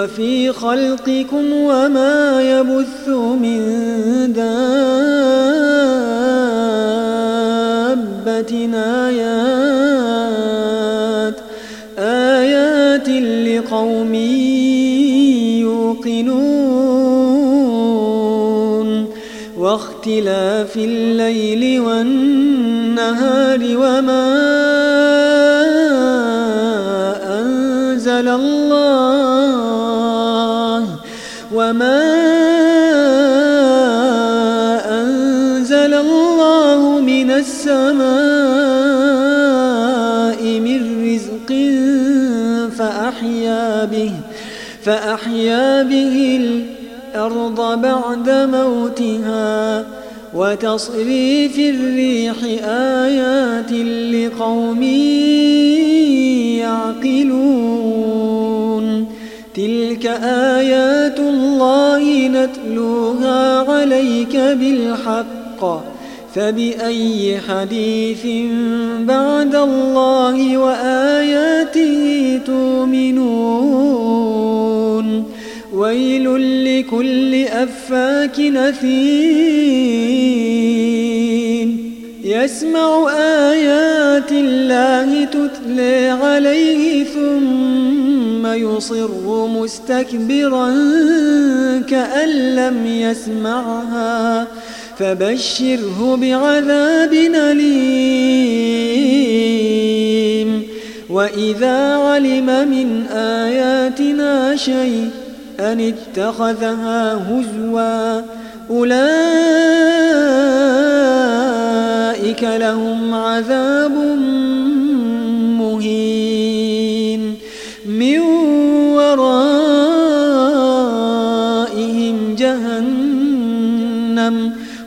وفي خلقكم وما يبث من دابة آيات آيات لقوم يوقنون. واختلاف الليل والنهار وما وما أنزل الله من السماء من رزق فأحيا به فأحيا به الأرض بعد موتها وتصريف الريح آيات لقوم يعقلون تلك آيات الله نتلوها عليك بالحق فبأي حديث بعد الله وآياته تؤمنون ويل لكل أفاك نثيم يسمع آيات الله تتلى عليه ثم يصر مستكبرا كأن لم يسمعها. فبشره بعذاب أليم. وإذا علم من آياتنا شيئا أن اتخذها هزوا. أولئك لهم عذاب مهين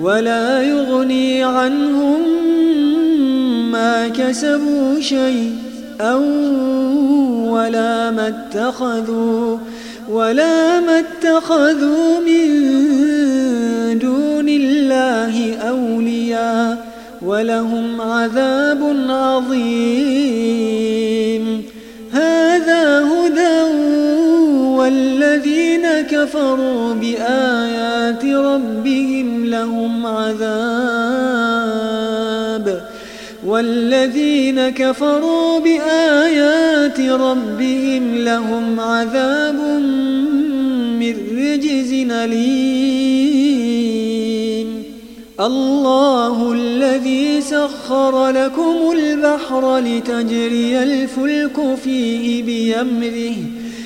ولا يغني عنهم ما كسبوا شيئا ولا ما اتخذوا ولا ما اتخذوا من دون الله أولياء ولهم عذاب عظيم. كفروا بآيات ربهم لهم عذاب والذين كفروا بآيات ربهم لهم عذاب من رجز أليم الله الذي سخر لكم البحر لتجري الفلك فيه بيمره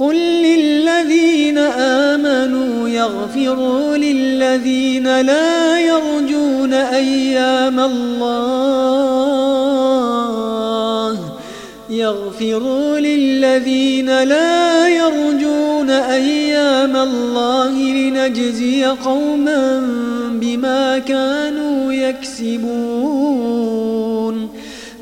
قل للذين آمنوا يغفروا للذين لا يرجون أيام الله يغفروا للذين لا يرجون أيام الله لنجزي قوما بما كانوا يكسبون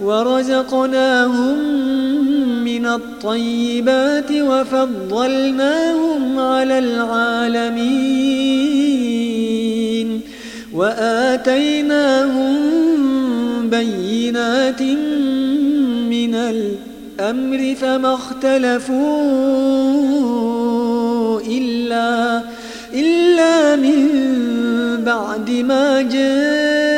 ورزقناهم من الطيبات وفضلناهم على العالمين وآتيناهم بينات من الأمر فما اختلفوا إلا إلا من بعد ما جاءهم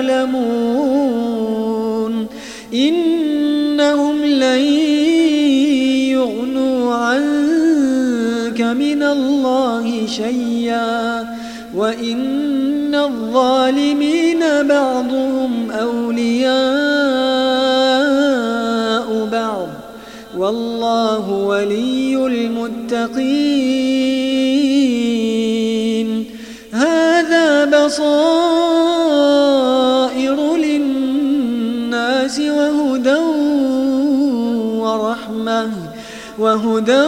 يعلمون. إنهم لن يغنوا عنك من الله شيئا. وإن الظالمين بعضهم أولياء بعض. والله ولي المتقين. وهدى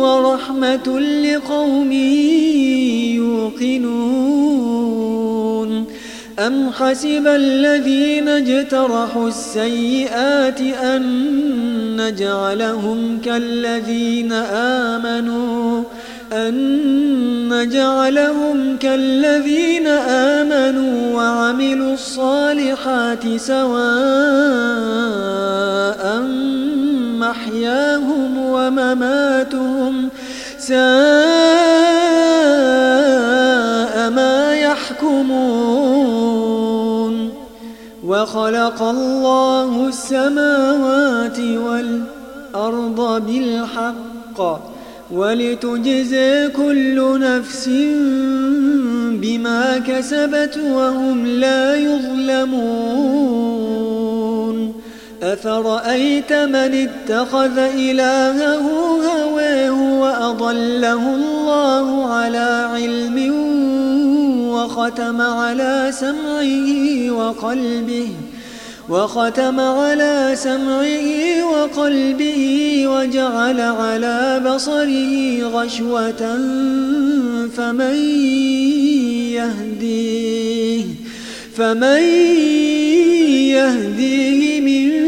ورحمة لقوم يوقنون. أم حسب الذين اجترحوا السيئات أن نجعلهم كالذين آمنوا أن نجعلهم كالذين آمنوا وعملوا الصالحات سواء محياهم ومماتهم ساء ما يحكمون. وخلق الله السماوات والأرض بالحق ولتجزي كل نفس بما كسبت وهم لا يظلمون أفرأيت من اتخذ إلهه هواه وأضله الله على علم وختم على سمعه وقلبه وختم على سمعه وقلبه وجعل على بصره غشوة فمن يهديه فمن يهديه من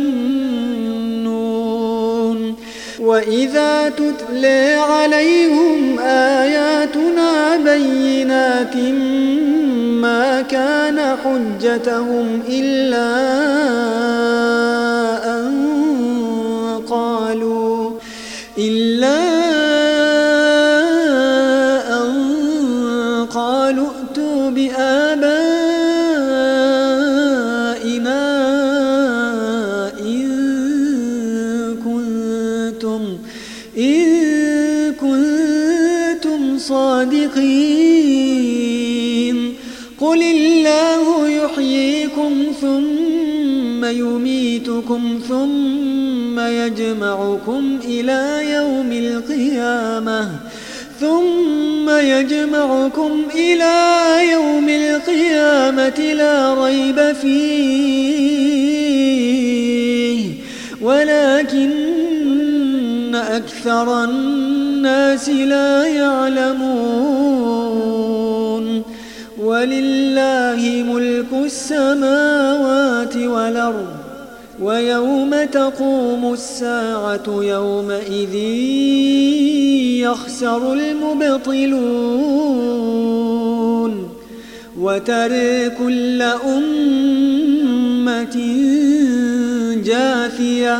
وإذا تتلى عليهم آياتنا بينات ما كان حجتهم إلا صادقين. قل الله يحييكم ثم يميتكم ثم يجمعكم إلى يوم القيامة. ثم يجمعكم إلى يوم القيامة لا ريب فيه. ولكن أكثر الناس لا يعلمون ولله ملك السماوات والأرض ويوم تقوم الساعة يومئذ يخسر المبطلون وترى كل أمة جاثية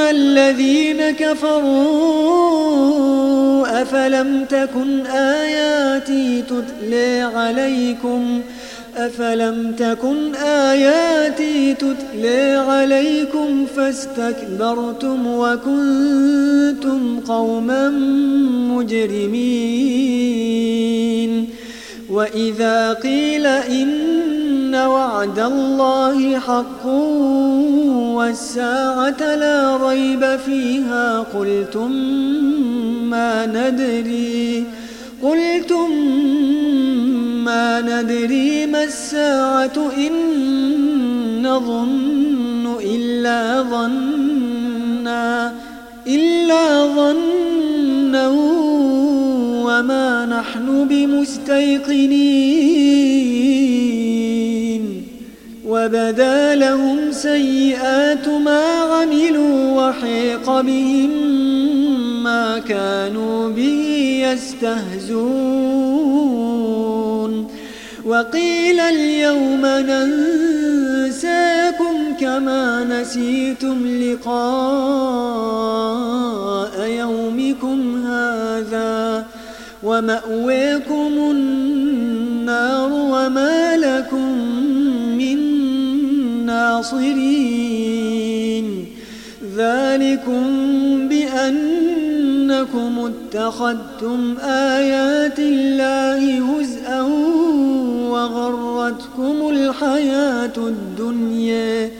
الذين كفروا أفلم تكن آياتي تتلى عليكم أفلم تكن آياتي تتلى عليكم فاستكبرتم وكنتم قوما مجرمين وإذا قيل إن وعد الله حق والساعة لا ريب فيها. قلتم ما ندري قلتم ما ندري ما الساعة إن نظن إلا ظنا إلا ظنا وما نحن بمستيقنين. وبدا لهم سيئات ما عملوا وحيق بهم ما كانوا به يستهزون. وقيل اليوم ننساكم كما نسيتم لقاء يومكم هذا. ومأويكم النار وما لكم ناصرين ذلكم بأنكم اتخذتم آيات الله هزءا وغرتكم الحياة الدنيا.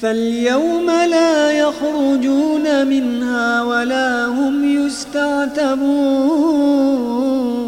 فاليوم لا يخرجون منها ولا هم يستعتبون.